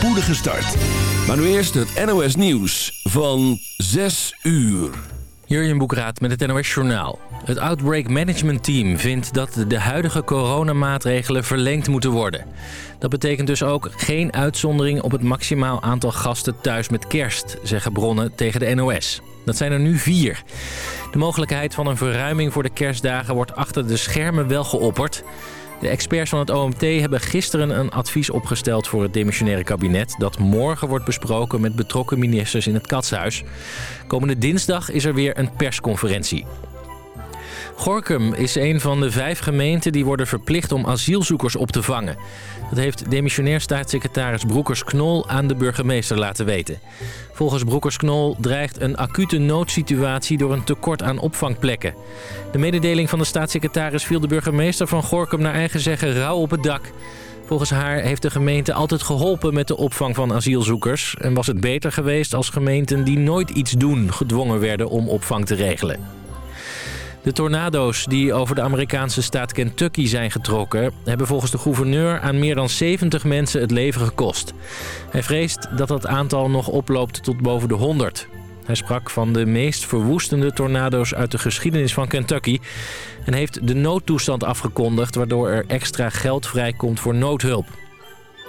spoedige start. Maar nu eerst het NOS Nieuws van 6 uur. Jurjen Boekraat met het NOS Journaal. Het Outbreak Management Team vindt dat de huidige coronamaatregelen verlengd moeten worden. Dat betekent dus ook geen uitzondering op het maximaal aantal gasten thuis met kerst, zeggen bronnen tegen de NOS. Dat zijn er nu vier. De mogelijkheid van een verruiming voor de kerstdagen wordt achter de schermen wel geopperd. De experts van het OMT hebben gisteren een advies opgesteld voor het demissionaire kabinet... dat morgen wordt besproken met betrokken ministers in het Katshuis. Komende dinsdag is er weer een persconferentie. Gorkum is een van de vijf gemeenten die worden verplicht om asielzoekers op te vangen. Dat heeft demissionair staatssecretaris Broekers-Knol aan de burgemeester laten weten. Volgens Broekers-Knol dreigt een acute noodsituatie door een tekort aan opvangplekken. De mededeling van de staatssecretaris viel de burgemeester van Gorkum naar eigen zeggen rauw op het dak. Volgens haar heeft de gemeente altijd geholpen met de opvang van asielzoekers... en was het beter geweest als gemeenten die nooit iets doen gedwongen werden om opvang te regelen. De tornado's die over de Amerikaanse staat Kentucky zijn getrokken... hebben volgens de gouverneur aan meer dan 70 mensen het leven gekost. Hij vreest dat dat aantal nog oploopt tot boven de 100. Hij sprak van de meest verwoestende tornado's uit de geschiedenis van Kentucky... en heeft de noodtoestand afgekondigd... waardoor er extra geld vrijkomt voor noodhulp.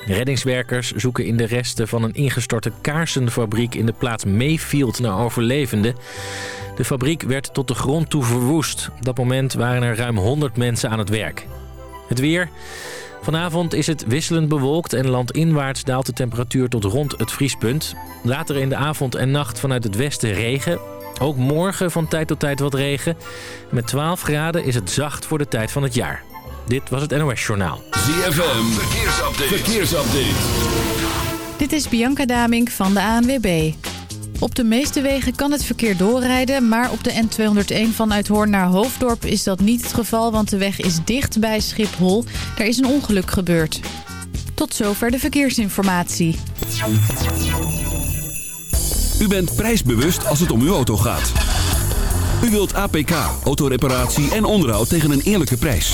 Reddingswerkers zoeken in de resten van een ingestorte kaarsenfabriek in de plaats Mayfield naar overlevenden. De fabriek werd tot de grond toe verwoest. Op dat moment waren er ruim 100 mensen aan het werk. Het weer. Vanavond is het wisselend bewolkt en landinwaarts daalt de temperatuur tot rond het vriespunt. Later in de avond en nacht vanuit het westen regen. Ook morgen van tijd tot tijd wat regen. Met 12 graden is het zacht voor de tijd van het jaar. Dit was het NOS Journaal. ZFM, verkeersupdate. verkeersupdate. Dit is Bianca Damink van de ANWB. Op de meeste wegen kan het verkeer doorrijden, maar op de N201 vanuit Hoorn naar Hoofddorp is dat niet het geval, want de weg is dicht bij Schiphol. Er is een ongeluk gebeurd. Tot zover de verkeersinformatie. U bent prijsbewust als het om uw auto gaat. U wilt APK, autoreparatie en onderhoud tegen een eerlijke prijs.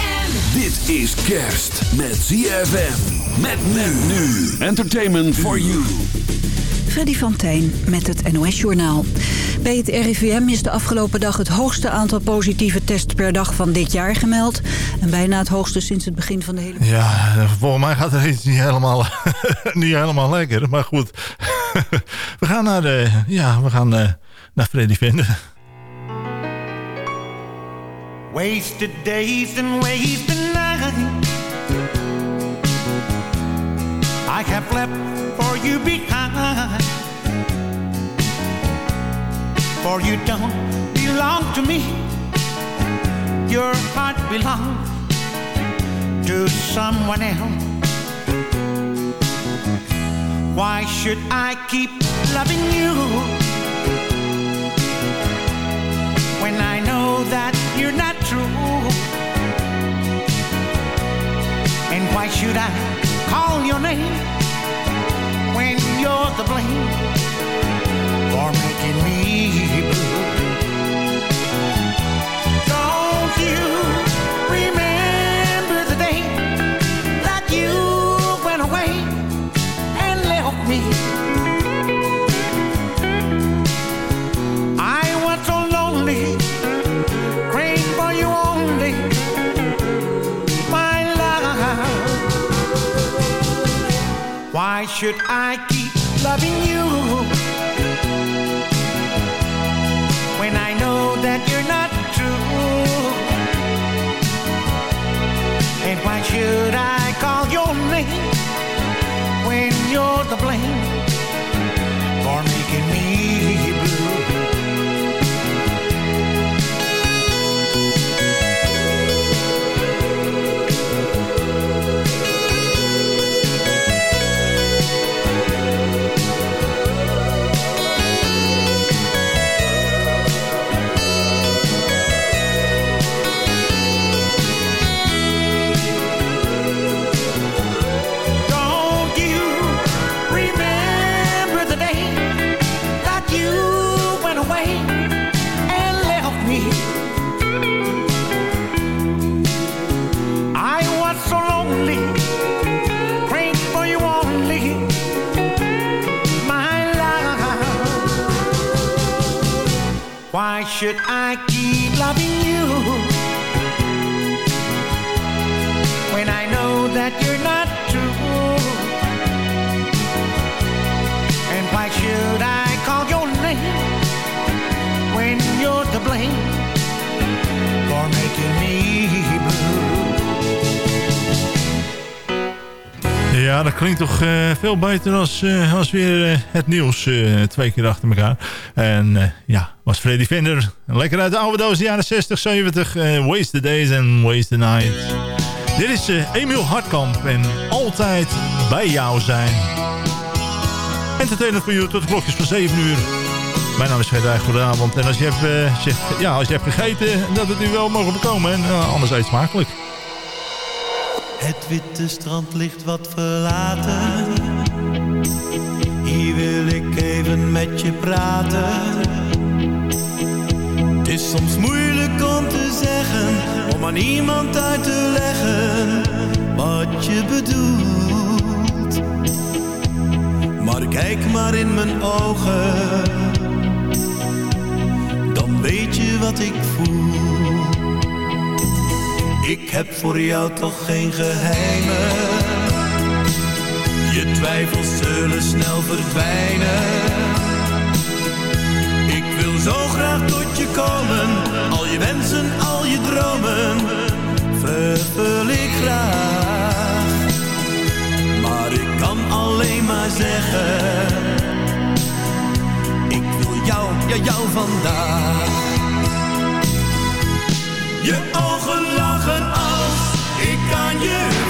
Dit is kerst met ZFM. Met men nu. Entertainment for you. Freddy van Tijn met het NOS-journaal. Bij het RIVM is de afgelopen dag het hoogste aantal positieve tests per dag van dit jaar gemeld. En bijna het hoogste sinds het begin van de hele... Ja, volgens mij gaat er iets niet helemaal, niet helemaal lekker. Maar goed, we gaan naar, de, ja, we gaan uh, naar Freddy vinden. Wasted days and wasted nights. I have left for you behind. For you don't belong to me. Your heart belongs to someone else. Why should I keep loving you? When I know that you're not true. And why should I call your name When you're the blame For making me blue should I keep should I keep loving you? When I know that you're Ja, dat klinkt toch eh, veel beter als, eh, als weer eh, het nieuws twee keer achter elkaar. En ja, was Freddy Vinder. Lekker uit de oude doos, de jaren 60, 70. eh, waste the days and waste the nights. Dit is Emiel Hartkamp en altijd bij jou zijn. Entertainment voor u tot de klokjes van 7 uur. Mijn naam is Freddy, goedenavond. En als je hebt, ja, als je hebt gegeten, dat het u wel mogen bekomen. En anders eet smakelijk. Het witte strand ligt wat verlaten. Hier wil ik even met je praten. Het is soms moeilijk om te zeggen, om aan iemand uit te leggen wat je bedoelt. Maar kijk maar in mijn ogen, dan weet je wat ik voel. Ik heb voor jou toch geen geheimen. Je twijfels zullen snel verdwijnen. Ik wil zo graag tot je komen. Al je wensen, al je dromen. Vervul ik graag. Maar ik kan alleen maar zeggen. Ik wil jou, ja jou vandaag. Je ogen lachen als ik aan je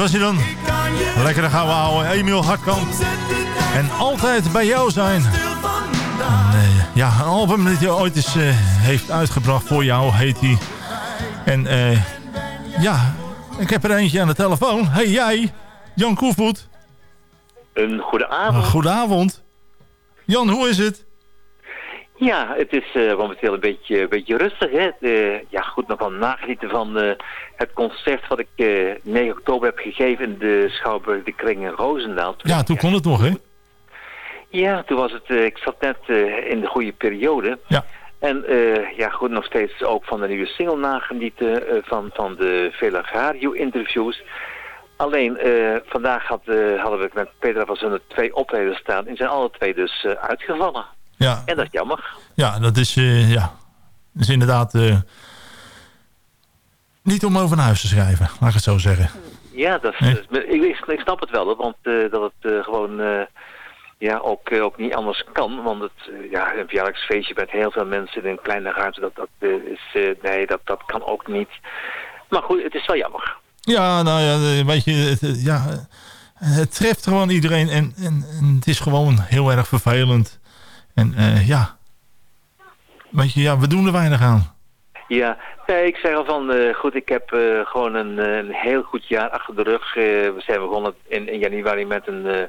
was hij dan. ik aan je Lekkere gouden ouwe Emiel Hartkamp. En altijd bij jou zijn. Eh, ja, een album dat hij ooit eens eh, heeft uitgebracht voor jou, heet hij. En eh, ja, ik heb er eentje aan de telefoon. Hey jij, Jan Koevoet. Een goede avond. Goedenavond. Jan, hoe is het? Ja, het is eh, momenteel een beetje, een beetje rustig. Hè? Eh, ja, goed, nog wel nagenieten van eh, het concert wat ik eh 9 oktober heb gegeven in de Schouwburg de Kring in Roosendaal. Ja, toen kon het nog, hè? Ja, toen was het, eh, ik zat net eh, in de goede periode. Ja. En eh, ja, goed, nog steeds ook van de nieuwe single nagenieten, eh, van, van de vele radio-interviews. Alleen, eh, vandaag had, eh, hadden we met Petra van Zunder twee optredens staan. En zijn alle twee dus eh, uitgevallen. Ja, En dat is jammer. ja dat is, eh, ja, dat is inderdaad eh, niet om over naar huis te schrijven, laat ik het zo zeggen. Ja, dat is, Nee. ik, ik, snap het wel, want eh, dat het gewoon ja, ook, ook niet anders kan. Want het, ja, een verjaardagsfeestje met heel veel mensen in een kleine ruimte, dat, dat, is, nee, dat, dat kan ook niet. Maar goed, het is wel jammer. Ja, nou ja, weet je, het, ja, het treft gewoon iedereen en, en, en het is gewoon heel erg vervelend. En eh, ja, weet je, ja, we doen er weinig aan. Ja, nee, ik zeg al van, eh, goed, ik heb eh, gewoon een, een heel goed jaar achter de rug. We zijn begonnen in, in januari met een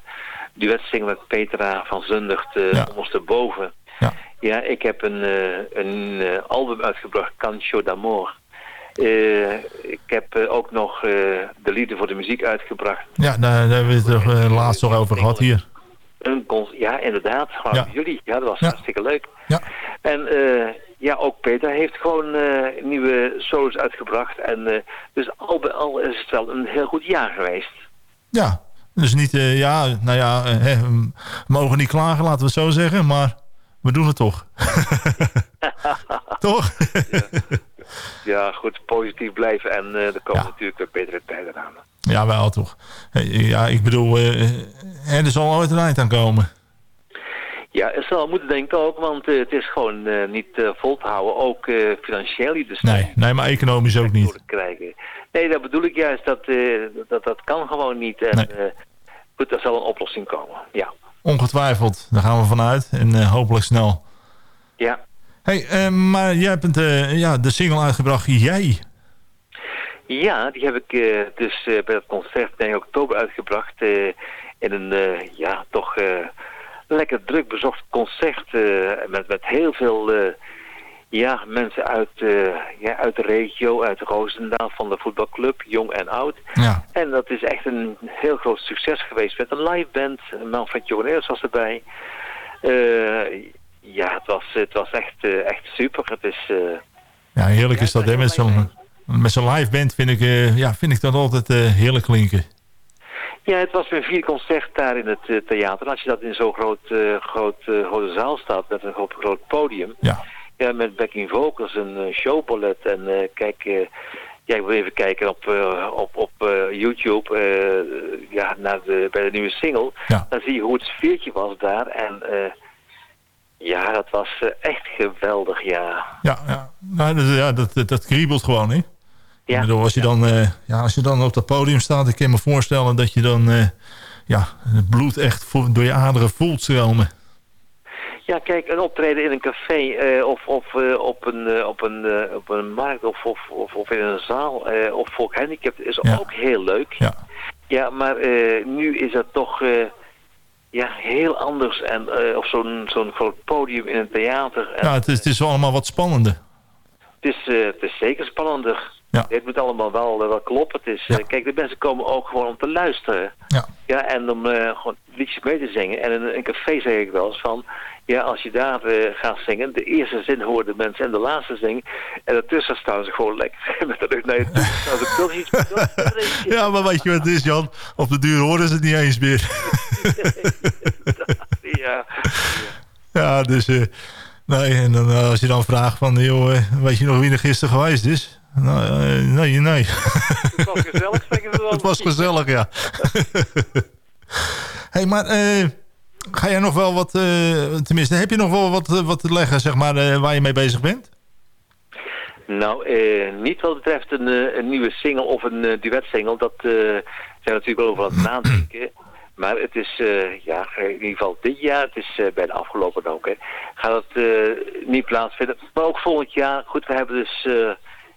duetsingle met Petra van Zundert, uh, Ja. ondersteboven. Ja. Ja, ik heb een, een album uitgebracht, Cancho d'Amor. Ik heb ook nog de lieden voor de muziek uitgebracht. Ja, daar, daar hebben we het er laatst nog over gehad hier. Een ja, inderdaad. Ja. jullie. Ja, dat was Ja. hartstikke leuk. Ja. En eh, ja, ook Peter heeft gewoon eh, nieuwe solos uitgebracht. En eh, dus al bij al is het wel een heel goed jaar geweest. Ja, dus niet, ja, nou ja, hè, we mogen niet klagen, laten we het zo zeggen, maar we doen het toch. toch? Ja, goed, positief blijven. En eh, er komen Ja. natuurlijk weer betere tijden aan. ja, wel toch. Eh, Ja, ik bedoel, eh, er zal ooit een eind aan komen. Ja, het zal moeten denk ik ook, want het is gewoon niet vol te houden. Ook financieel niet. Dus Nee, nee, maar economisch ook niet. krijgen. Nee, dat bedoel ik juist. Dat, dat, dat kan gewoon niet. En Nee. goed, zal een oplossing komen. Ja. Ongetwijfeld, daar gaan we vanuit. En hopelijk snel. Ja. Hey, eh, maar jij hebt het, eh, ja, de single uitgebracht, Jij. Ja, die heb ik eh, dus bij het concert 9 oktober uitgebracht. in een, ja, toch lekker druk bezocht concert. met, met heel veel ja, mensen uit, eh, ja, uit de regio, uit Roosendaal van de voetbalclub, jong en oud. Ja, En dat is echt een heel groot succes geweest met een live band. Manfred Joneers was erbij. Eh, ja, het was, het was echt, eh, echt super. Het is... eh, ja heerlijk is dat, hè? Met zo'n live band vind ik, eh, ja, vind ik dat altijd heerlijk klinken. Ja, het was mijn vierde concert daar in het theater. En als je dat in zo'n groot, groot, grote zaal staat met een groot, groot podium. Ja, Ja, met backing vocals, eh, showballet. En kijk, ja, ik wil even kijken op, op, op YouTube ja, naar de, bij de nieuwe single. Ja. Dan zie je hoe het sfeertje was daar. En eh, ja, dat was eh, echt geweldig, ja. ja, ja. Nou, dat, ja dat, dat, kriebelt gewoon, hè? Ik Ja, bedoel, als, je dan, eh, ja, als je dan op dat podium staat, ik kan me voorstellen dat je dan eh, ja, het bloed echt door je aderen voelt stromen. Ja, kijk, een optreden in een café of, of op, een, op, een, op een markt of, of, of, of in een zaal of voor gehandicapten is Ja. ook heel leuk. Ja, Ja, maar nu is dat toch ja, heel anders. En, eh, of zo'n zo'n groot podium in een theater. En ja het, is, het is allemaal wat spannender. het, is, eh, het is zeker spannender. Ja. Het moet allemaal wel, eh, wel kloppen. Het is, Ja. kijk, de mensen komen ook gewoon om te luisteren. Ja, Ja, en om gewoon liedjes mee te zingen. En in een café zeg ik wel eens van... Ja, als je daar gaat zingen, de eerste zin horen de mensen en de laatste zin. En daartussen staan ze gewoon lekker met de rug naar je. Nou, ja maar weet je wat het is, Jan? Op de duur horen ze het niet eens meer. Ja, ja, dus... eh, nee, en dan, eh, als je dan vraagt van... Joh, eh, weet je nog wie er gisteren geweest is? Nou, nee, nee. het was gezellig, zeggen we wel. Het was gezellig, ja. hey, maar ga jij nog wel wat... tenminste, heb je nog wel wat, wat te leggen, zeg maar, waar je mee bezig bent? Nou, niet wat betreft een, een nieuwe single of een eh, duetsingle. Dat zijn we natuurlijk wel over aan het nadenken. Maar het is, eh, ja, in ieder geval dit jaar, het is uh, bijna afgelopen ook, hè, gaat het uh, niet plaatsvinden. Maar ook volgend jaar, goed, we hebben dus, uh,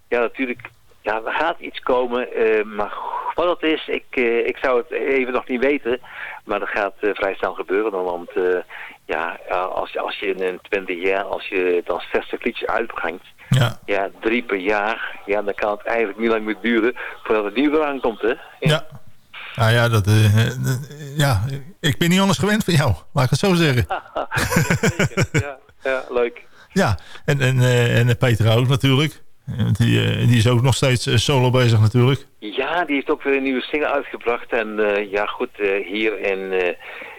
ja natuurlijk, ja, er gaat iets komen. Uh, maar wat dat is, ik, uh, ik zou het even nog niet weten. Maar dat gaat uh, vrij snel gebeuren. Dan, want uh, ja, als, als je in 20 jaar, als je dan 60 liedjes uitbrengt. Ja. ja, drie per jaar. Ja, dan kan het eigenlijk niet lang meer duren voordat het nieuwe aankomt, hè? Ja. ja. Nou ja, dat, uh, ja, ik ben niet anders gewend van jou, laat ik het zo zeggen. ja, ja, leuk. Ja, en, en, uh, en Peter ook natuurlijk. Die, eh, die is ook nog steeds eh, solo bezig natuurlijk. Ja, die heeft ook weer een nieuwe single uitgebracht. En eh, ja, goed, eh, hier in, eh,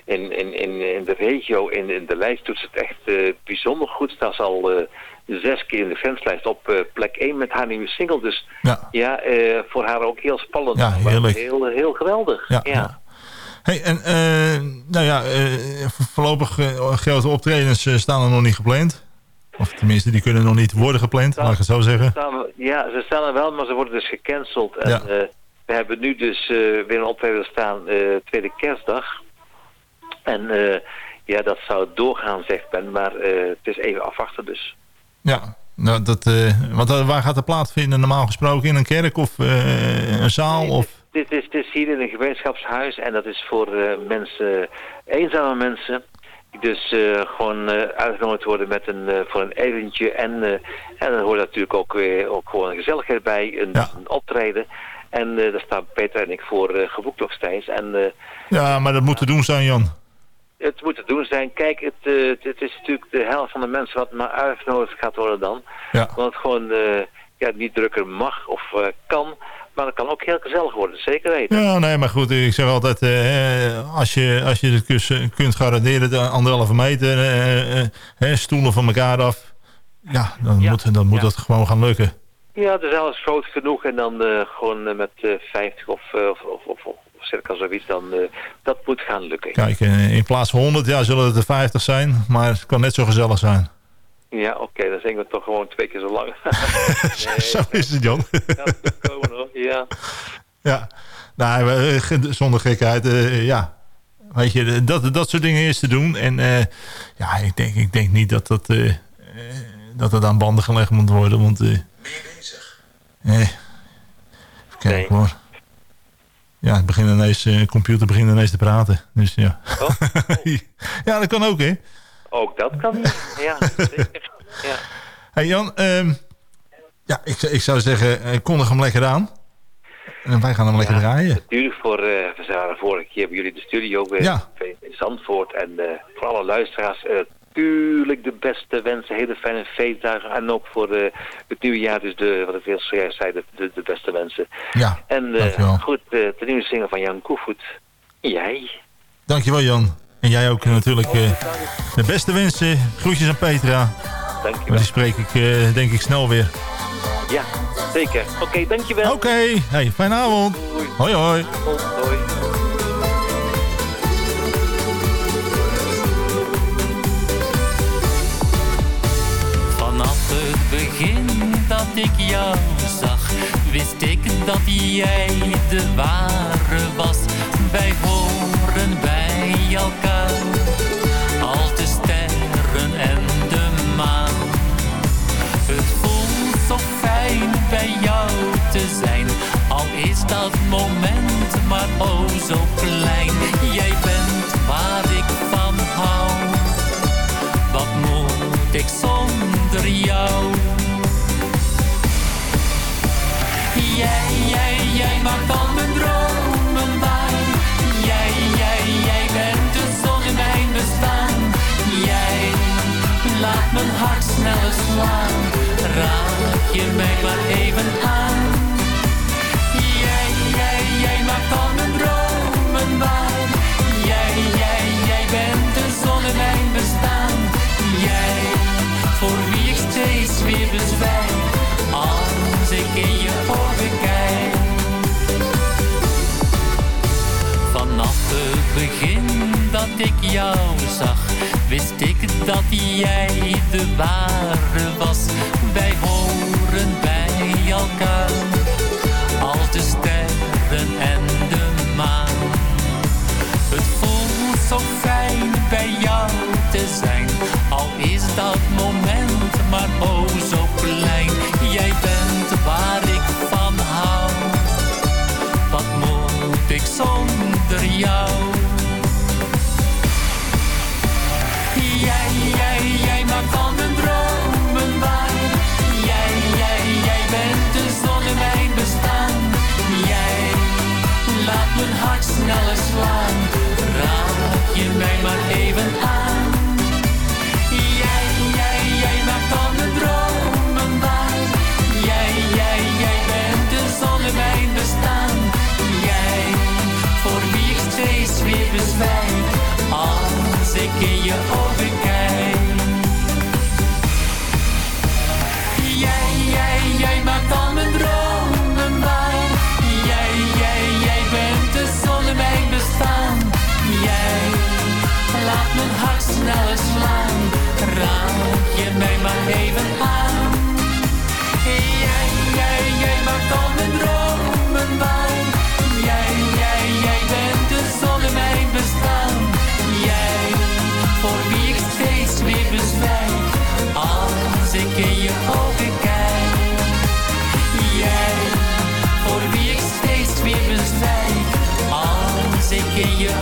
in, in, in, de regio, in, in de lijst doet ze het echt eh, bijzonder goed. Staat ze al eh, zes keer in de fanslijst op eh, plek 1 met haar nieuwe single. Dus Ja, ja, eh, voor haar ook heel spannend. Ja, maar heerlijk. Heel, heel geweldig. ja. ja. Hey, en eh, nou ja, vo- voorlopig grote optredens staan er nog niet gepland. Of tenminste, die kunnen nog niet worden gepland, laat ik het zo zeggen. Staan ja, ze staan er wel, maar ze worden dus gecanceld. En Ja. we hebben nu dus weer een optreden staan, tweede kerstdag. En ja, dat zou doorgaan, zegt men, maar het is even afwachten dus. Ja, nou, dat, eh, want eh, waar gaat de plaatsvinden normaal gesproken? In een kerk of eh, een zaal? Of... Dit is, dit is hier in een gemeenschapshuis en dat is voor mensen, eenzame mensen. Die dus gewoon eh, uitgenodigd worden met een, voor een eventje. En, en dan hoort natuurlijk ook, weer ook gewoon een gezelligheid bij, een, Ja. een optreden. En daar staan Peter en ik voor geboekt nog steeds. En Ja, maar dat moet te doen zijn, Jan. Het moet te doen zijn. Kijk, het, eh, het, het is natuurlijk de helft van de mensen wat maar uitgenodigd gaat worden dan. Ja, Want het gewoon eh, ja, niet drukker mag of eh, kan. Maar het kan ook heel gezellig worden, zeker weten. ja nee, maar goed, ik zeg altijd, als, je, als je het kunt garanderen, de anderhalve meter, hè, stoelen van elkaar af, ja, dan Ja. moet, dan moet Ja. dat gewoon gaan lukken. Ja, de zaal is groot genoeg en dan gewoon met eh 50 of, eh, of, of, of, of circa zoiets, dan uh, dat moet gaan lukken. Kijk, eh, in plaats van 100, ja, zullen het er 50 zijn, maar het kan net zo gezellig zijn. Ja, oké, dan zingen we toch gewoon twee keer zo lang. zo is het, Jan. dat moet komen hoor, ja. ja, nou, eh, zonder gekheid, eh, ja. Weet je, dat, dat soort dingen is te doen. En eh, ja, ik denk, ik denk niet dat dat, eh, eh, dat het aan banden gelegd moet worden. Want, eh, ben je bezig? Eh, even kijken Nee. hoor. Ja, het begint ineens, de computer begint ineens te praten. Dus ja. Oh, ja, dat kan ook, hè. ook dat kan. Ja, zeker. Ja. Hey Jan, ehm, ja, ik, zou- ik zou zeggen, eh, kondig hem lekker aan. En wij gaan hem lekker draaien. Natuurlijk voor, eh we vorige keer bij jullie de studio weer Ja. in Zandvoort. En eh, voor alle luisteraars eh, natuurlijk de beste wensen, hele fijne feestdagen. En ook voor eh, het nieuwe jaar, dus de, wat ik heel zojuist zei, de, de, de beste wensen. Ja, En eh, goed, eh, de nieuwe zinger van Jan Koevoet. Jij. dankjewel Jan. En jij ook natuurlijk eh, de beste wensen. Groetjes aan Petra. Maar Dankjewel. die spreek ik eh, denk ik snel weer. Ja, zeker. Oké, dankjewel. Oké, hey, fijne avond. Doei. Hoi hoi. Hoi. Vanaf begin dat ik jou zag, wist ik dat jij de ware was. Wij horen bij elkaar, als de sterren en de maan. Het voelt zo fijn bij jou te zijn, al is dat moment maar oh zo klein. Jij bent slaan. Raak je mij maar even aan. Jij, jij, jij maakt al mijn dromen waar. Jij, jij, jij bent de zon in mijn bestaan. Jij, voor wie ik steeds weer bezwijk. Als ik in je ogen kijk. Vanaf het begin dat ik jou zag, wist ik dat jij de ware was. Wij horen bij elkaar, maar even aan. Jij, jij, jij maakt alle dromen waar. Jij, jij, jij bent de zon in mijn bestaan. Jij, voor wie ik steeds weer bezwijk. Als ik in je ogen kijk.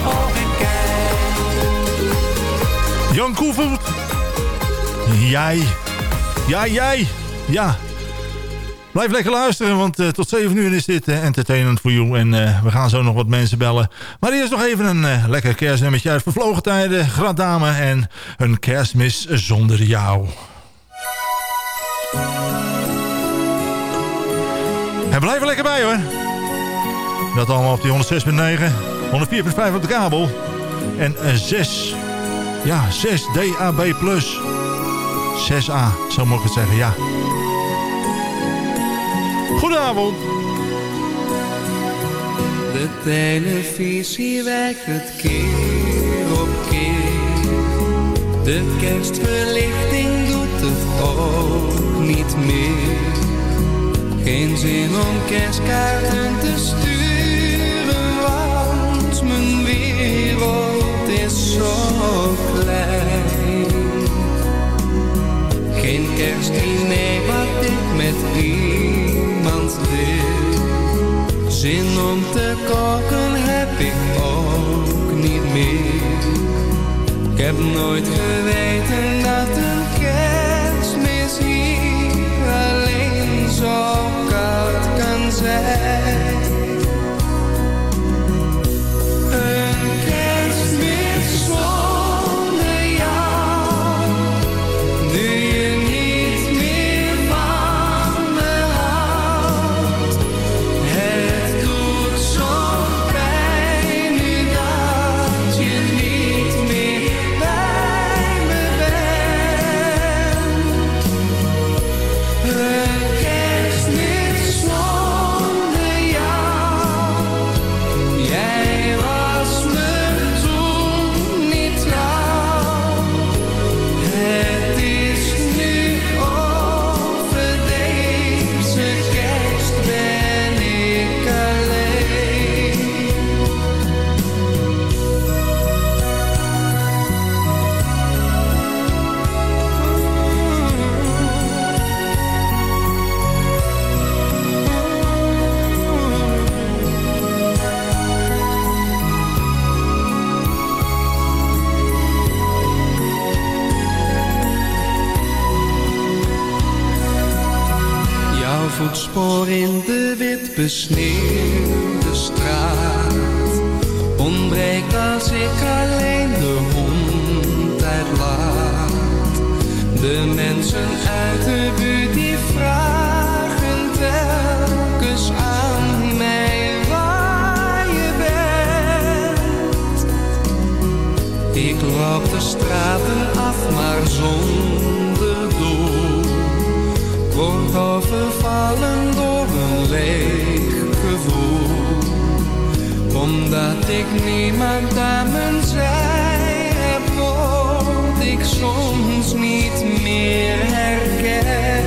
Jan Koevoet. Jij. Ja, jij. Ja. Blijf lekker luisteren, want uh, tot 7 uur is dit uh, Entertainment for You. En uh, we gaan zo nog wat mensen bellen. Maar eerst nog even een lekker kerstnummertje uit Vervlogen Tijden, Gradame en een kerstmis zonder jou. En blijf er lekker bij hoor. Dat allemaal op die 106.9, 104.5 op de kabel. En 6, ja 6 DAB+. 6A, zo moet ik het zeggen, ja. Goedenavond. De televisie werkt het keer op keer. De kerstverlichting doet het ook niet meer. Geen zin om kerstkaarten te sturen, zo klein. Geen kerstdiner wat ik met iemand wil. Zin om te koken heb ik ook niet meer. Ik heb nooit geweten in de wit besneeuwde leeg gevoel. Omdat ik niemand aan mijn zij heb, word ik soms niet meer herkend.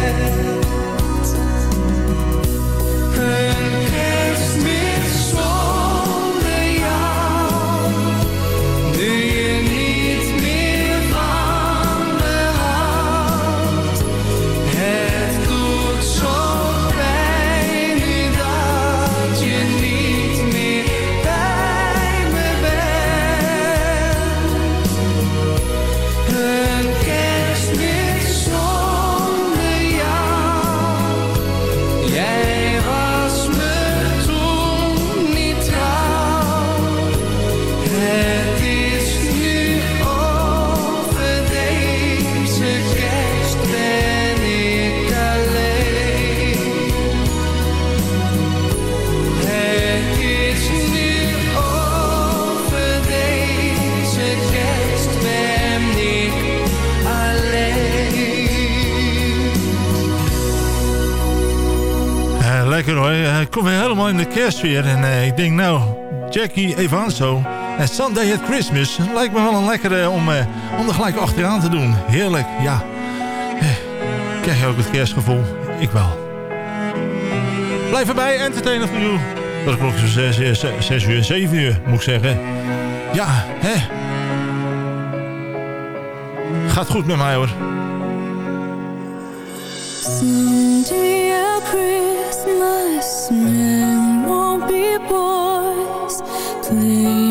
Kom weer helemaal in de kerstsfeer. En eh, ik denk nou, Jackie Evanso en Sunday at Christmas. Lijkt me wel een lekkere om, eh, om er gelijk achteraan te doen. Heerlijk, ja. Eh, krijg je ook het kerstgevoel? Ik wel. Blijf erbij, entertainer voor you. Dat is zo 6, 6 uur, 7 uur moet ik zeggen. Ja, hè. Gaat goed met mij hoor. Christmas,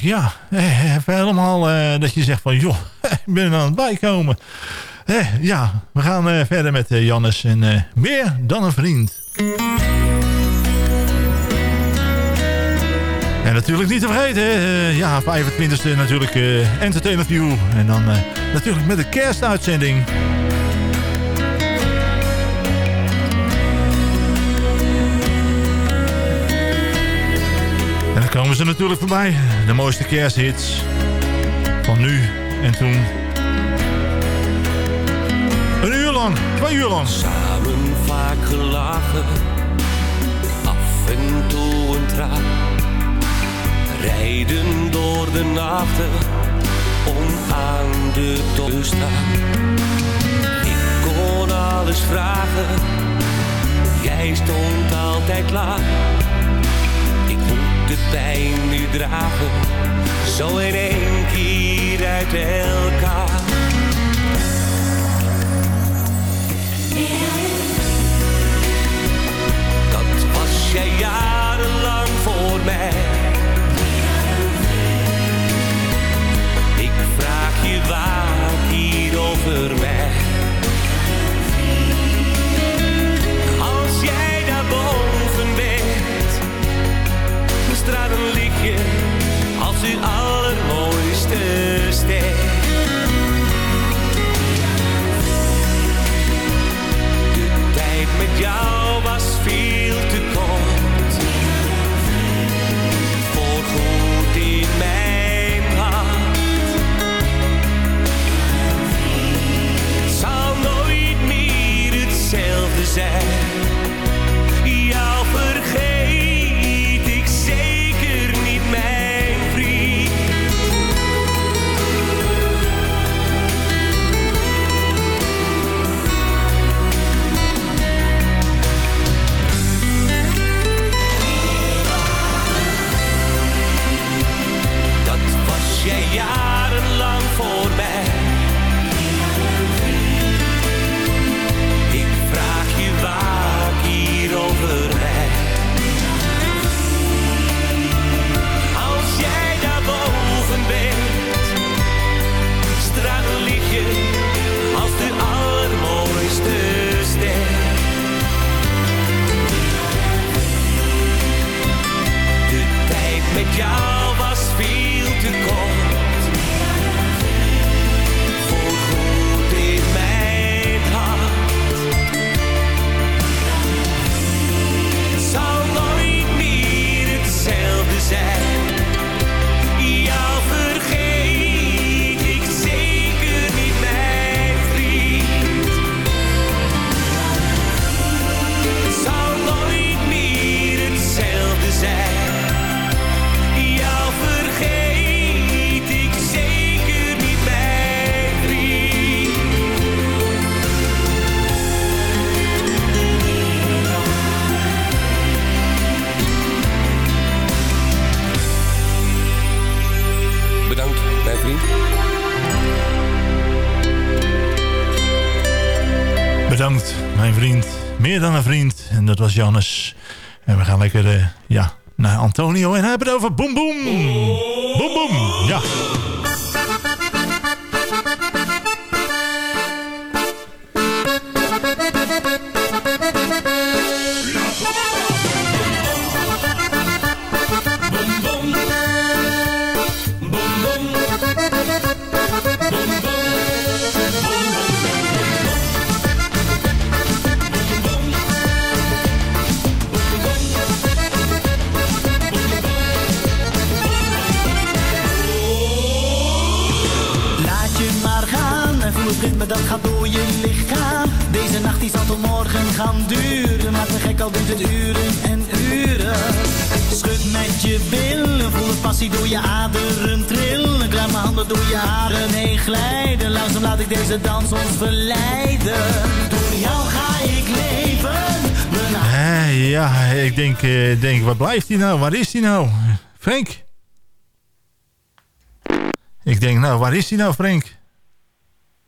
Ja, even helemaal eh, dat je zegt van... joh, ik ben aan het bijkomen. Hè, ja, we gaan eh, verder met eh, Jannes en eh, meer dan een vriend. En natuurlijk niet te vergeten, eh, ja, 25e natuurlijk eh Entertainment View. En dan eh, natuurlijk met de kerstuitzending. En dan komen ze natuurlijk voorbij. De mooiste kersthits van nu en toen. Een uur lang, twee uur lang. Samen vaak gelachen, af en toe een traan. Rijden door de nachten om aan de top staan. Ik kon alles vragen, jij stond altijd klaar. De pijn nu dragen, zo in één keer uit elkaar. Dat was jij jarenlang voor mij. Ik vraag je waak hier over mij. uw allermooiste ster. De tijd met jou was veel te kort. Voor goed in mijn hart. Het zal nooit meer hetzelfde zijn. Was Jannes. En we gaan lekker eh, ja, naar Antonio en hebben het over Boom Boom. Boom Boom, ja. Waar blijft hij nou? Waar is hij nou? Frank? Ik denk, nou, waar is hij nou, Frank?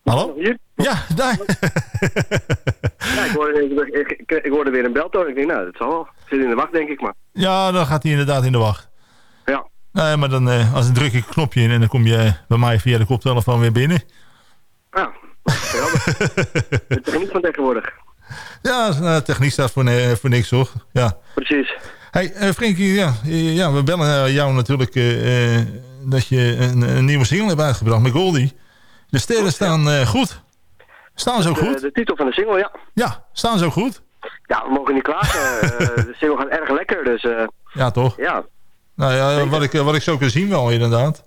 Hallo? Hier? Ja, daar. Ja, ik, hoorde, ik, ik, ik hoorde weer een beltoon. Ik denk, nou, dat zal wel. Zit in de wacht, denk ik maar. Ja, dan gaat hij inderdaad in de wacht. Ja. Nee, maar dan, eh, als dan druk ik een knopje in en dan kom je eh, bij mij via de koptelefoon weer binnen. Ja, geweldig. de techniek van tegenwoordig. Ja, nou, techniek staat voor, voor niks, hoor. Ja. Precies. Hey, Frenkie, ja, eh, ja, we bellen eh, jou natuurlijk dat je een, een nieuwe single hebt uitgebracht met Goldie. De sterren staan goed. Staan zo De, goed? de titel van de single, ja. Ja, staan zo goed. Ja, we mogen niet klagen. De single gaat erg lekker, dus Ja, toch? ja. Nou ja, wat ik, wat ik zo kan zien wel, inderdaad.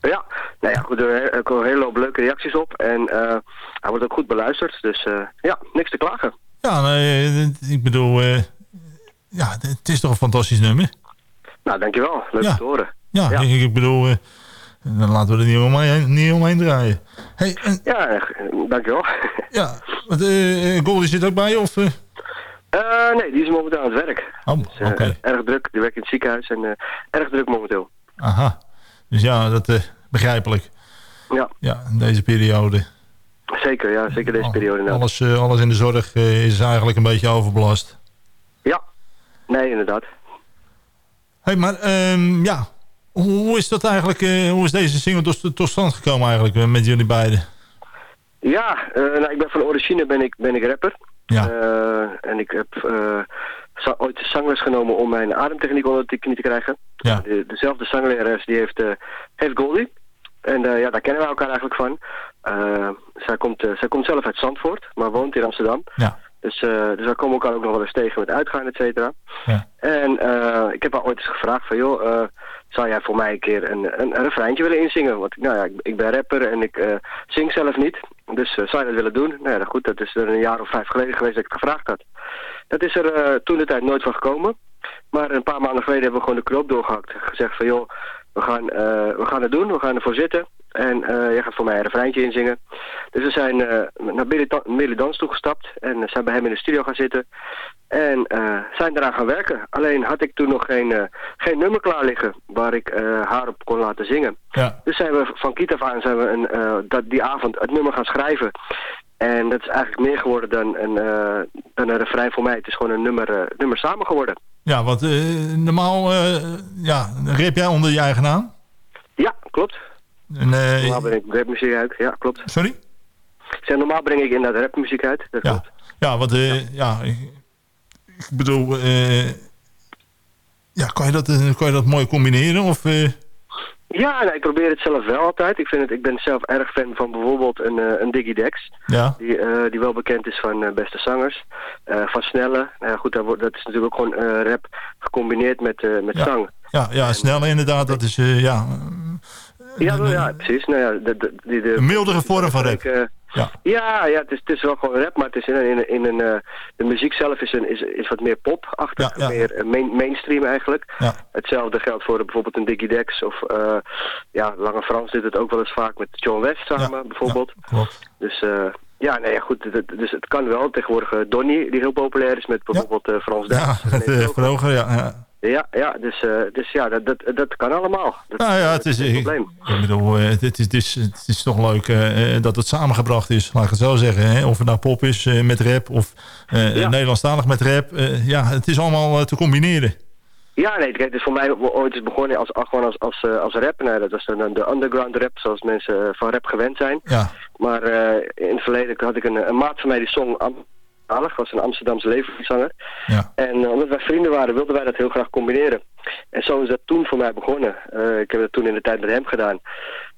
Ja, nou ja, goed, er komen een hele hoop leuke reacties op. En hij wordt ook goed beluisterd. Dus ja, niks te klagen. Ja, nee, ik bedoel, ja, het is toch een fantastisch nummer. Nou, dankjewel. Leuk Ja. te horen. Ja, Ja. Ik, ik bedoel, eh, dan laten we er niet omheen, niet omheen draaien. Hey, en, Ja, eh, dankjewel. ja, wat, eh, eh, Goldie zit ook bij je? Of, nee, die is momenteel aan het werk. Oh, Dus. Erg druk. Die werkt in het ziekenhuis en erg druk momenteel. Aha. Dus ja, dat begrijpelijk. Ja, Ja, in deze periode. zeker. Ja, zeker deze periode. Nou. Alles, alles in de zorg is eigenlijk een beetje overbelast. Nee, inderdaad. hey, maar ehm, ja, hoe is dat eigenlijk, eh, hoe is deze single tot, tot stand gekomen eigenlijk eh, met jullie beiden? Ja, eh, nou, ik ben van origine ben ik, ben ik rapper. Ja. En ik heb ooit zangles genomen om mijn ademtechniek onder de knie te krijgen. Ja. De, dezelfde zanglerares die heeft, heeft Goldie. En ja, daar kennen we elkaar eigenlijk van. Zij, komt, zij komt zelf uit Zandvoort, maar woont in Amsterdam. Ja. Dus, eh dus wij komen elkaar ook nog wel eens tegen met uitgaan, et cetera. Ja. En eh, ik heb haar ooit eens gevraagd van, joh, eh, zou jij voor mij een keer een, een, een refreintje willen inzingen? Want nou ja, ik, ik ben rapper en ik zing zelf niet. Dus zou je dat willen doen? Nou ja, goed, dat is er een jaar of vijf geleden geweest dat ik het gevraagd had. Dat is er toen de tijd nooit van gekomen. Maar een paar maanden geleden hebben we gewoon de knoop doorgehakt. Gezegd van, joh, we gaan, we gaan het doen, we gaan ervoor zitten. En eh jij gaat voor mij een refreintje inzingen. Dus we zijn eh, naar Billy, Dan- Billy Dans toegestapt en eh, zijn bij hem in de studio gaan zitten. En zijn eraan gaan werken. Alleen had ik toen nog geen, geen nummer klaar liggen waar ik haar op kon laten zingen. Ja. Dus zijn we van Kiet af aan zijn we een, dat, die avond het nummer gaan schrijven. En dat is eigenlijk meer geworden dan een, dan een refrein voor mij. Het is gewoon een nummer, nummer samen geworden. Ja, want normaal ja, rip jij onder je eigen naam. Ja, klopt. En, eh, Normaal breng ik rapmuziek uit. Ja, klopt. sorry? Zeg, normaal breng ik inderdaad rapmuziek uit. Dat Ja, klopt. ja want eh, ja. ik, ik bedoel, eh, ja, kan je, dat, kan je dat mooi combineren? Of, Ja, nou, ik probeer het zelf wel altijd. Ik, vind het, ik ben zelf erg fan van bijvoorbeeld een, een Diggy Dex. ja, Die, die wel bekend is van beste zangers. Van Snelle. Nou ja, goed, wordt, dat is natuurlijk ook gewoon rap gecombineerd met, met Ja. zang. ja, ja snelle inderdaad, dat is ja, Ja, ja, precies. Nou ja, de, de, die, de, een mildere vorm van rap. ik, eh, Ja. ja, ja het, is, het is wel gewoon rap, maar het is in, een- in, een- in een... eh, de muziek zelf is, een, is, is wat meer pop-achtig. Ja, ja. Meer eh, main, mainstream eigenlijk. Ja. Hetzelfde geldt voor bijvoorbeeld een Diggy Dex. Of ja, Lange Frans doet het ook wel eens vaak met John West samen bijvoorbeeld. Klopt. Dus eh, ja, nee, ja, goed. het- dus het kan wel. Tegenwoordig Donny, die heel populair is met bijvoorbeeld Frans Ja, Duits. het, eh, vroeger, ja, ja. Ja, dus, eh, dus ja, dat, dat, dat kan allemaal. Dat, Nou ja, het is, geen ik, probleem. ik bedoel, eh, het, is, het, is, het is toch leuk eh, eh, dat het samengebracht is, laat ik het zo zeggen. Hè? Of het nou pop is eh, met rap of eh Ja. Nederlandstalig met rap. eh, ja, het is allemaal eh, te combineren. Ja, nee, het is voor mij ooit is begonnen als, gewoon als, als, eh, als rap. Nou, dat was dan de underground rap, zoals mensen eh, van rap gewend zijn. Ja. Maar eh, in het verleden had ik een, een maat van mij die zong Amsterdam, was een Amsterdamse levenszanger. Ja. En eh, omdat wij vrienden waren, wilden wij dat heel graag combineren. En zo is dat toen voor mij begonnen. Eh, ik heb dat toen in de tijd met hem gedaan.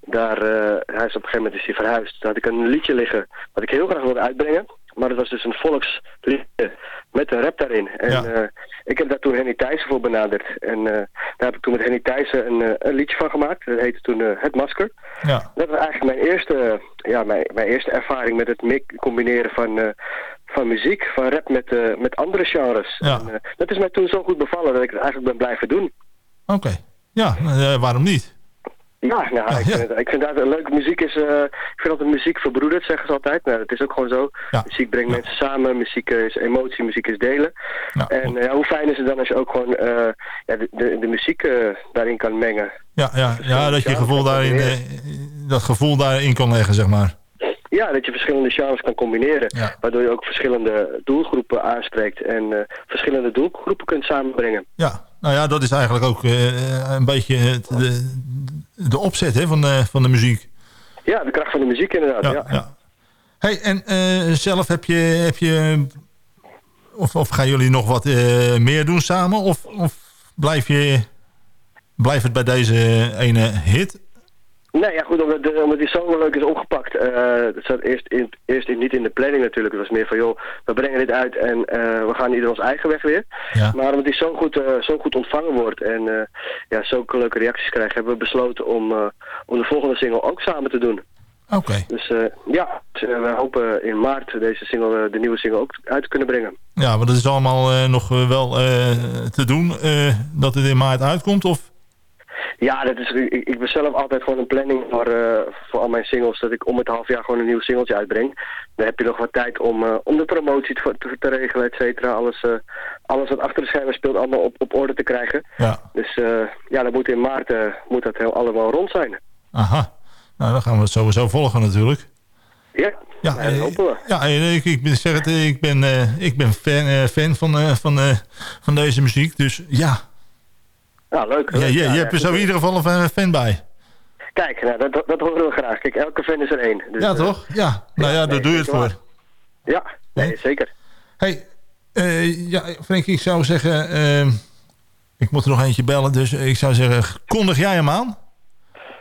Daar, eh, hij is op een gegeven moment is hij verhuisd. Toen had ik een liedje liggen wat ik heel graag wilde uitbrengen. Maar dat was dus een volksliedje met een rap daarin. En Ja. ik heb daar toen Henny Thijssen voor benaderd. En daar heb ik toen met Henny Thijssen een, een liedje van gemaakt. Dat heette toen Het Masker. Ja. Dat was eigenlijk mijn eerste, ja, mijn, mijn eerste ervaring met het combineren van, van muziek, van rap met, eh, met andere genres. Ja. En, eh, dat is mij toen zo goed bevallen dat ik het eigenlijk ben blijven doen. Oké. Ja, eh, waarom niet? Ja, nou, Ja, ik, ja. Vind ik vind dat leuke muziek is, ik vind altijd muziek verbroedert, zeggen ze altijd. Nou, dat is ook gewoon zo. Muziek brengt mensen samen, muziek is emotie, muziek is delen. En ja, hoe fijn is het dan als je ook gewoon ja, de, de, de muziek daarin kan mengen. Ja, ja, ja dat je gevoel daarin, dat gevoel daarin kan leggen, zeg maar. Ja, dat je verschillende genres kan combineren. Ja. Waardoor je ook verschillende doelgroepen aanspreekt en eh, verschillende doelgroepen kunt samenbrengen. Ja, nou ja, dat is eigenlijk ook eh, een beetje het- de, de opzet hè, van, de, van de muziek. Ja, de kracht van de muziek inderdaad. Ja, Ja, ja. Hey, en eh, zelf heb je, heb je of, of gaan jullie nog wat eh, meer doen samen? Of, of blijf, je, blijft het bij deze ene hit? Nee, ja goed, omdat, de, omdat die zo leuk is opgepakt. eh het zat eerst, in, eerst in, niet in de planning natuurlijk. Het was meer van, joh, we brengen dit uit en eh, we gaan ieder ons eigen weg weer. Ja. Maar omdat die zo goed, eh, zo goed ontvangen wordt en eh, ja, zulke leuke reacties krijgt, hebben we besloten om, eh, om de volgende single ook samen te doen. Oké. Dus eh, ja, dus, eh, we hopen in maart deze single, eh, de nieuwe single ook uit te kunnen brengen. Ja, maar dat is allemaal eh, nog eh, wel eh, te doen eh, dat het in maart uitkomt? Of? Ja, dat is, ik, ik ben zelf altijd gewoon een planning voor, eh, voor al mijn singles. Dat ik om het half jaar gewoon een nieuw singeltje uitbreng. Dan heb je nog wat tijd om, eh, om de promotie te, te, te regelen, et cetera. Alles, eh, alles wat achter de schermen speelt allemaal op, op orde te krijgen. Ja. Dus ja, dan moet in maart moet dat heel allemaal rond zijn. Aha. Nou, dan gaan we het sowieso volgen natuurlijk. Ja, Ja, nou, dat eh, hopen we. Ja, ik, ik ben- zeg het, ik ben, ik ben fan, fan van, van, van deze muziek. Dus ja, Ja, leuk. ja, leuk. je, Ja, je hebt er zo in ieder geval een fan- bij. Kijk, nou, dat, dat, horen we graag. Kijk, elke fan is er één. Dus, Ja, eh, toch? Ja, nou ja, daar nee, doe je het voor. ja, nee, zeker. hey, eh, ja, Frank, ik zou zeggen... eh, ik moet er nog eentje bellen, dus ik zou zeggen... Kondig jij hem aan?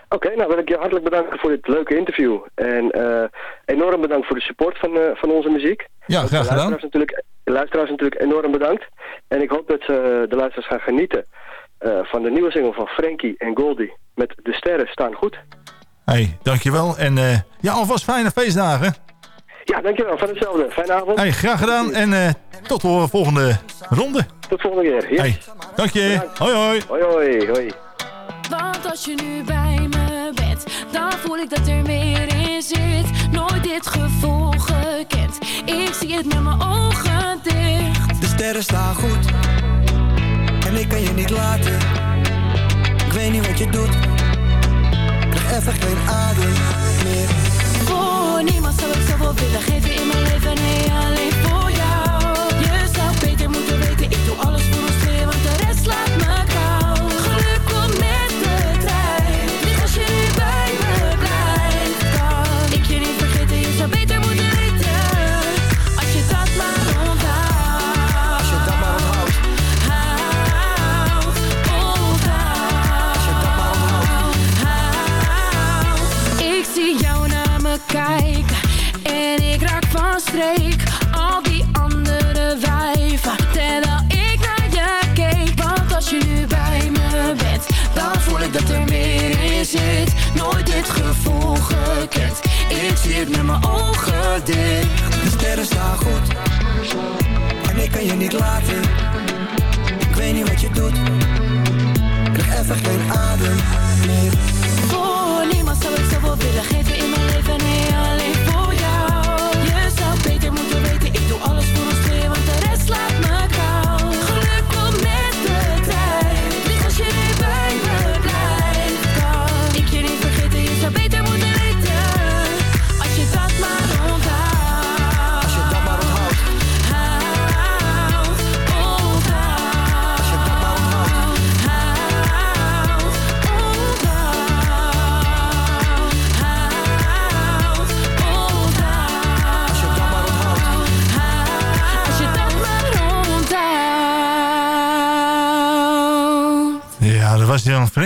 Oké, nou wil ik je hartelijk bedanken voor dit leuke interview. En eh, enorm bedankt voor de support van, eh, van onze muziek. Ja, graag de gedaan. luisteraars Natuurlijk, de luisteraars natuurlijk enorm bedankt. En ik hoop dat eh, de luisteraars gaan genieten eh, van de nieuwe single van Frankie en Goldie. Met De Sterren Staan Goed. hey, dankjewel. En eh, ja, alvast fijne feestdagen. Ja, dankjewel. Van hetzelfde. Fijne avond. Hey, graag gedaan. En eh, tot de volgende ronde. Tot volgende keer. Ja. Hey, dank je. Hoi, hoi. Hoi, hoi, hoi. Want als je nu bij me bent, dan voel ik dat er meer in zit. Nooit dit gevoel gekend. Ik zie het met mijn ogen dicht. De sterren staan goed ik kan je niet laten. Ik weet niet wat je doet. Ik krijg even geen adem meer. Voor niemand zou ik zoveel willen geven in mijn leven. Al die andere wijven, terwijl ik naar je keek. Want als je nu bij me bent, dan voel ik dat er meer in zit. Nooit dit gevoel gekend. Ik zie het met mijn ogen dicht. De sterren staan goed En ik kan je niet laten Ik weet niet wat je doet Ik krijg even geen adem meer Voor niemand zou ik zoveel willen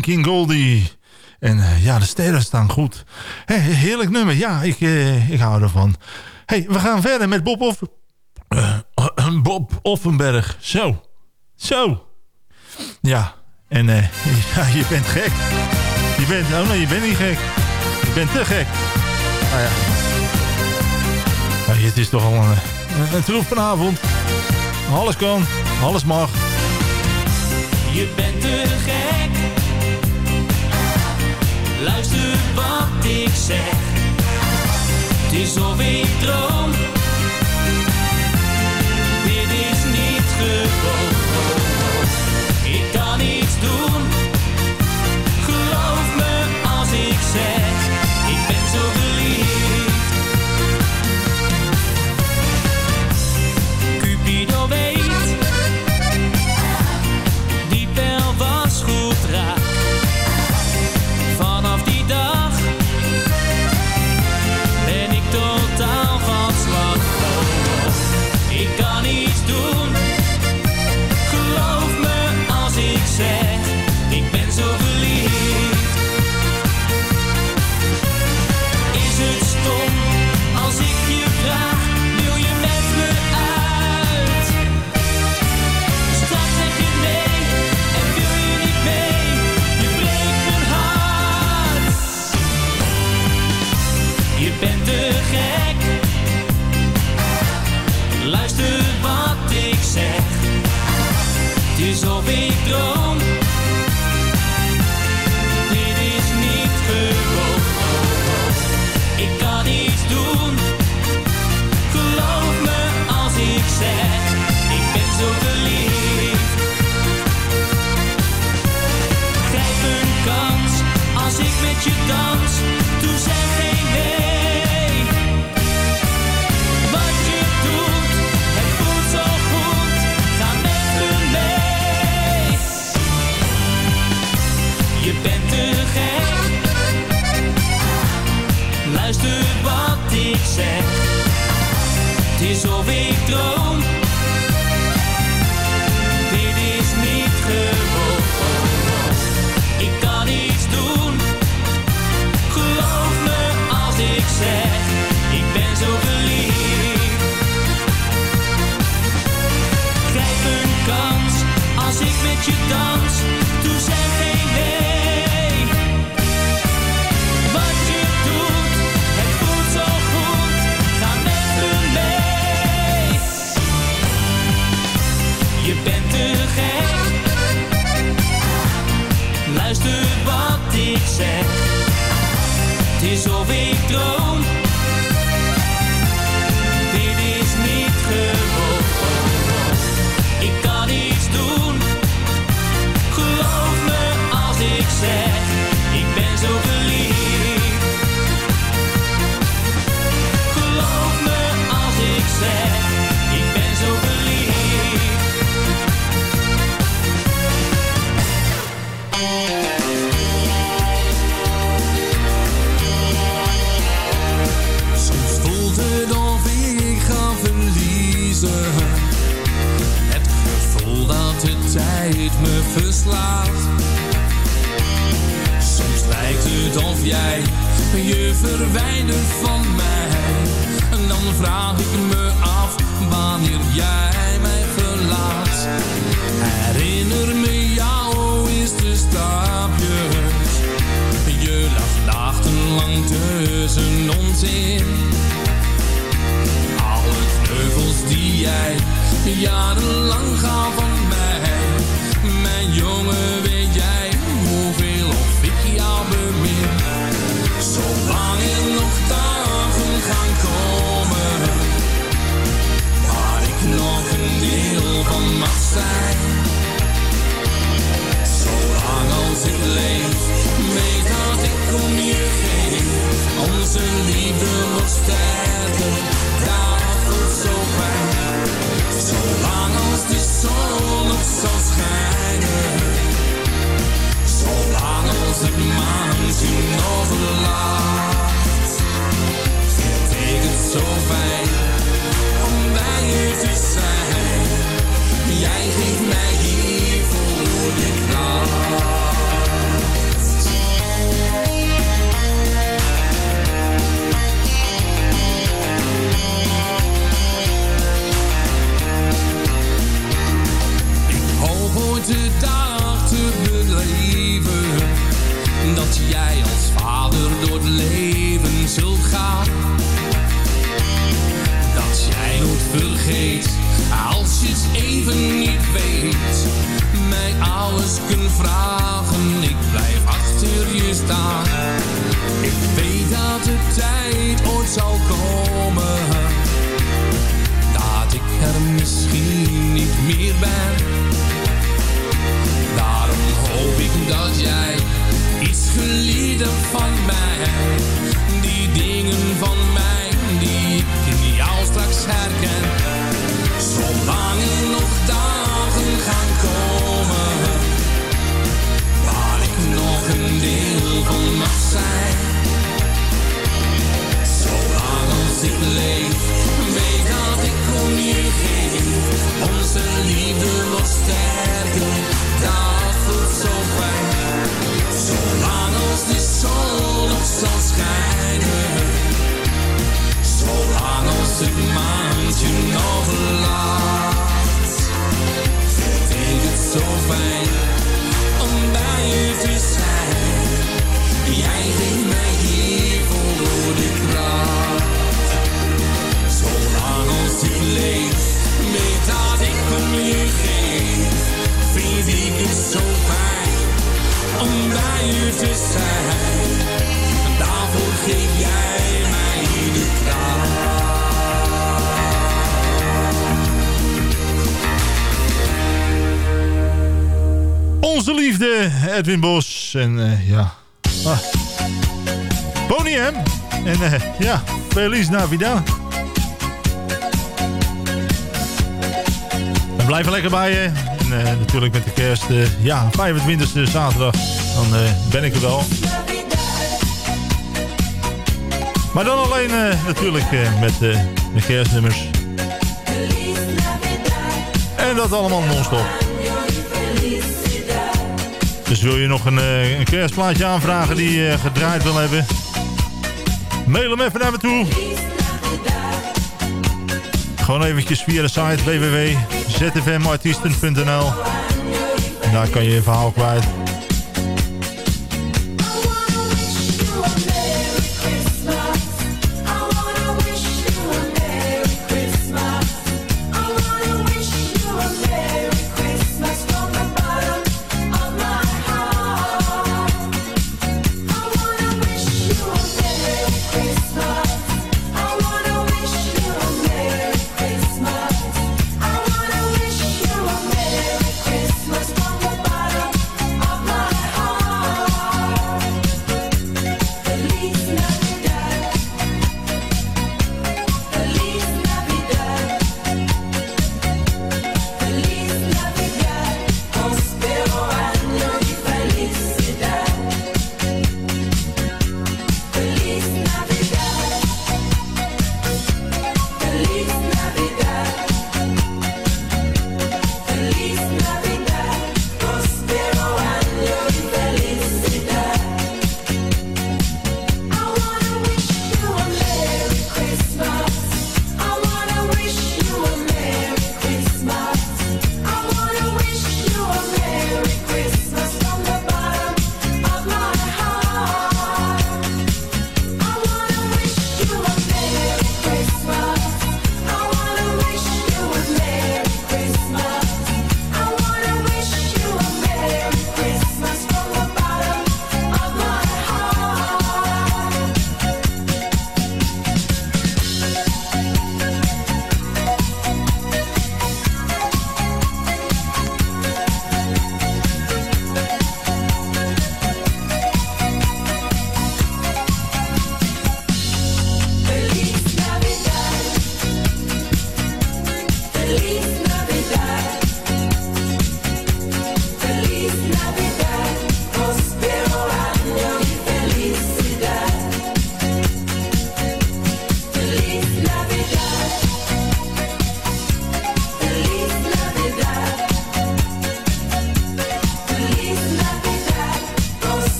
King Goldie. En eh, ja, de sterren staan goed. Hey, heerlijk nummer. Ja, ik, eh, ik hou ervan. hey, we gaan verder met Bob, of eh, Bob Offenberg. Zo. Zo. Ja. En ja, je bent gek. Je bent... Oh nee, je bent niet gek. Je bent te gek. Ah, ja. Het is toch al een, een, een troep vanavond. Alles kan. Alles mag. Je bent te gek. Luister wat ik zeg. Het is of ik droom. zijn. Daarvoor geef jij mij. Onze liefde, Edwin Bos. En eh, ja. Ah. Hem. En uh, ja, Feliz Navidad. We blijven lekker bij je. En eh, natuurlijk met de kerst. ja, 25e zaterdag dan eh, ben ik er wel. Maar dan alleen eh, natuurlijk eh, met de kerstnummers. En dat allemaal non-stop. Dus wil je nog een, een kerstplaatje aanvragen die je gedraaid wil hebben? Mail hem even naar me toe. Gewoon eventjes via de site www.zfmartiesten.nl Daar kan je je verhaal kwijt.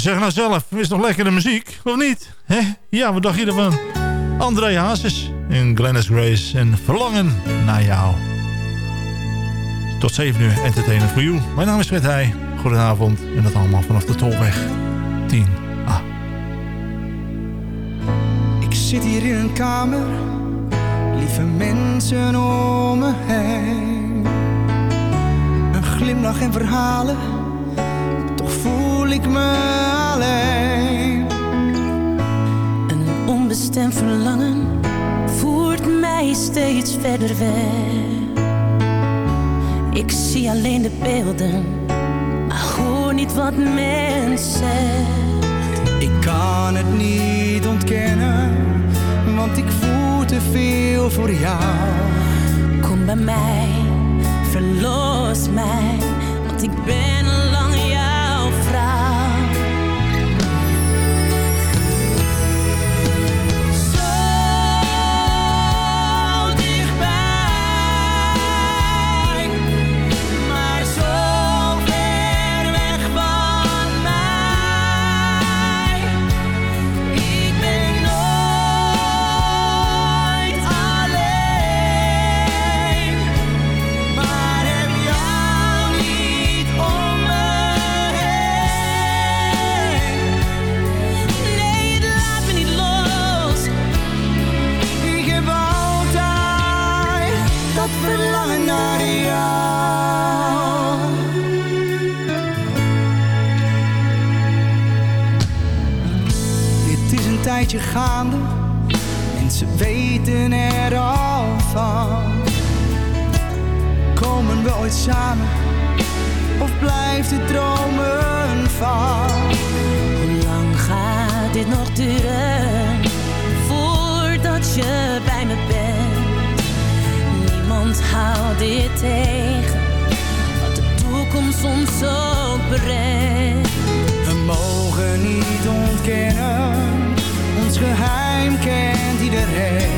zeg nou zelf, is toch lekkere muziek, of niet? Hè? Ja, wat dacht je ervan? André Hazes en Glennis Grace en Verlangen naar jou. Tot 7 uur, entertainment voor jou. Mijn naam is Fred Heij, goedenavond en dat allemaal vanaf de Tolweg 10a. Ah. Ik zit hier in een kamer, lieve mensen om me heen. Een glimlach en verhalen, toch voel ik me alleen. Een onbestemd verlangen voert mij steeds verder weg. Ik zie alleen de beelden, maar hoor niet wat men zegt. Ik kan het niet ontkennen, want ik voel te veel voor jou. Kom bij mij, verlos mij, want ik ben ons ook brengt. We mogen niet ontkennen, ons geheim kent iedereen.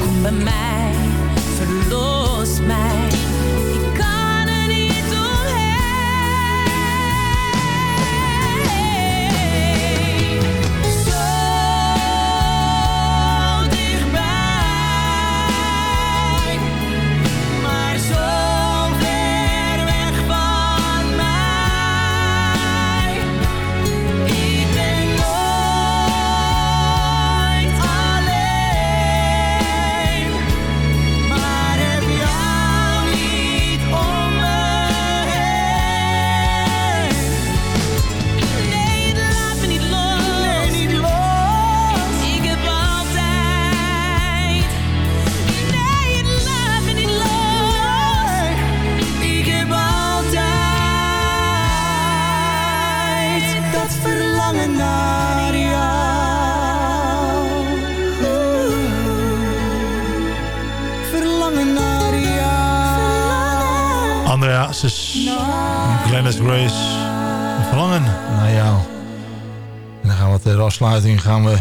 Kom bij mij, verlos mij. Afsluiting gaan we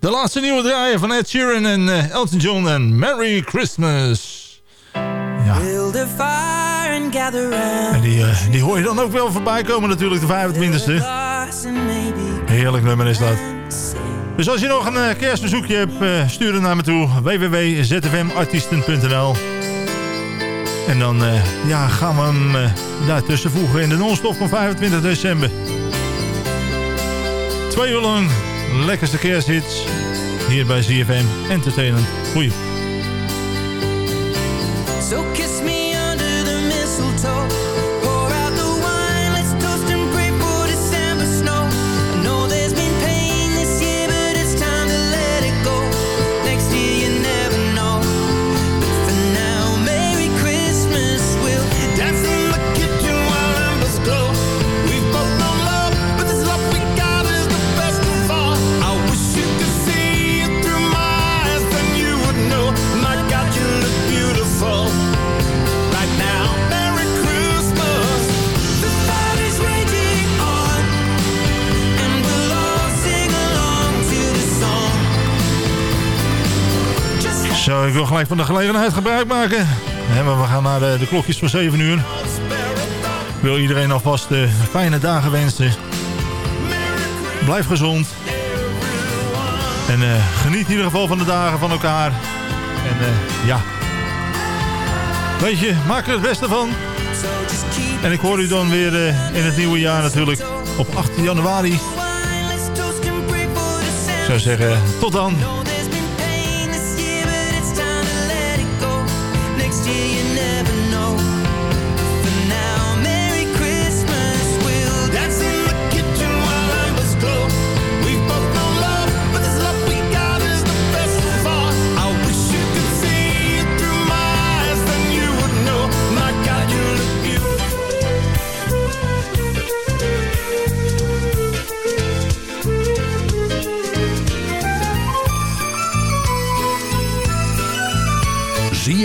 de laatste nieuwe draaien van Ed Sheeran en eh, Elton John en Merry Christmas. Build a fire and gather round. En die, eh, die hoor je dan ook wel voorbij komen natuurlijk, de 25e. Heerlijk nummer is dat. Dus als je nog een eh, kerstbezoekje hebt, stuur het naar me toe. www.zfmartiesten.nl En dan ja, gaan we hem daartussen voegen in de non-stop van 25 december. Twee uur lang lekkerste kersthits. Hier bij ZFM Entertainment. Goeie. Ik wil gelijk van de gelegenheid gebruik maken. We gaan naar de, de klokjes van 7 uur. Ik wil iedereen alvast eh, fijne dagen wensen. Blijf gezond. En eh, geniet in ieder geval van de dagen van elkaar. En eh, ja. Weet je, maak er het beste van. En ik hoor u dan weer eh, in het nieuwe jaar natuurlijk op 8 januari. Ik zou zeggen, tot dan.